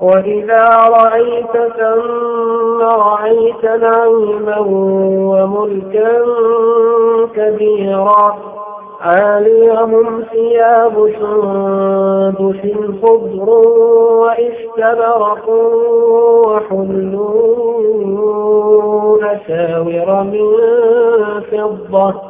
وإذا رأيت ثم رأيت نعيما وملكا كبيرا عاليهم ثياب سندس خضر واستبرق وحلوا أساور من فضة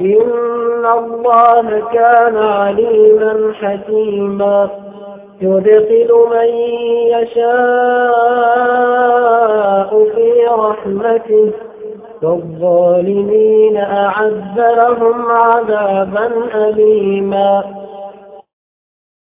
إن الله كان عليما حكيما. يدخل من يشاء في رحمته. والظالمين لهم عذابا أليما.